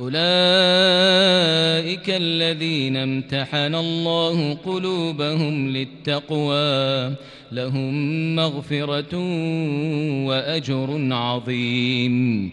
أولئك الذين امتحن الله قلوبهم للتقوى لهم مغفرة وأجر عظيم.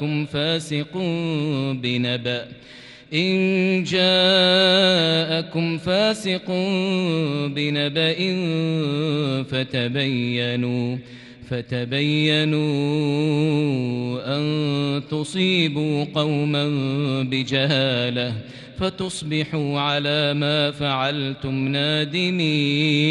جاءكم فاسق بنبأ إن جاءكم فاسق بنبأ فتبينوا فتبينوا أن تصيبوا قوما بجهالة فتصبحوا على ما فعلتم نادمين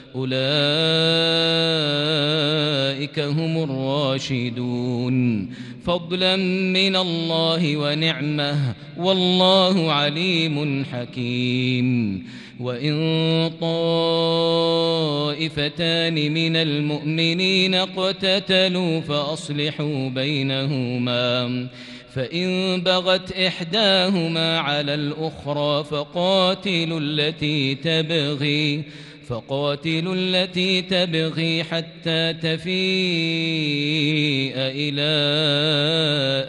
أولئك هم الراشدون. فضلا من الله ونعمة والله عليم حكيم. وإن طائفتان من المؤمنين اقتتلوا فأصلحوا بينهما. فإن بغت إحداهما على الأخرى فقاتلوا التي تبغي. فقاتلوا التي تبغي حتى تفيء إلى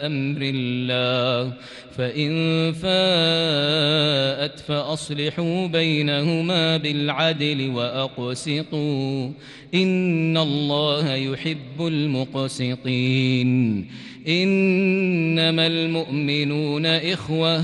أمر الله. فإن فاءت فأصلحوا بينهما بالعدل وأقسطوا. إن الله يحب المقسطين. إنما المؤمنون إخوة.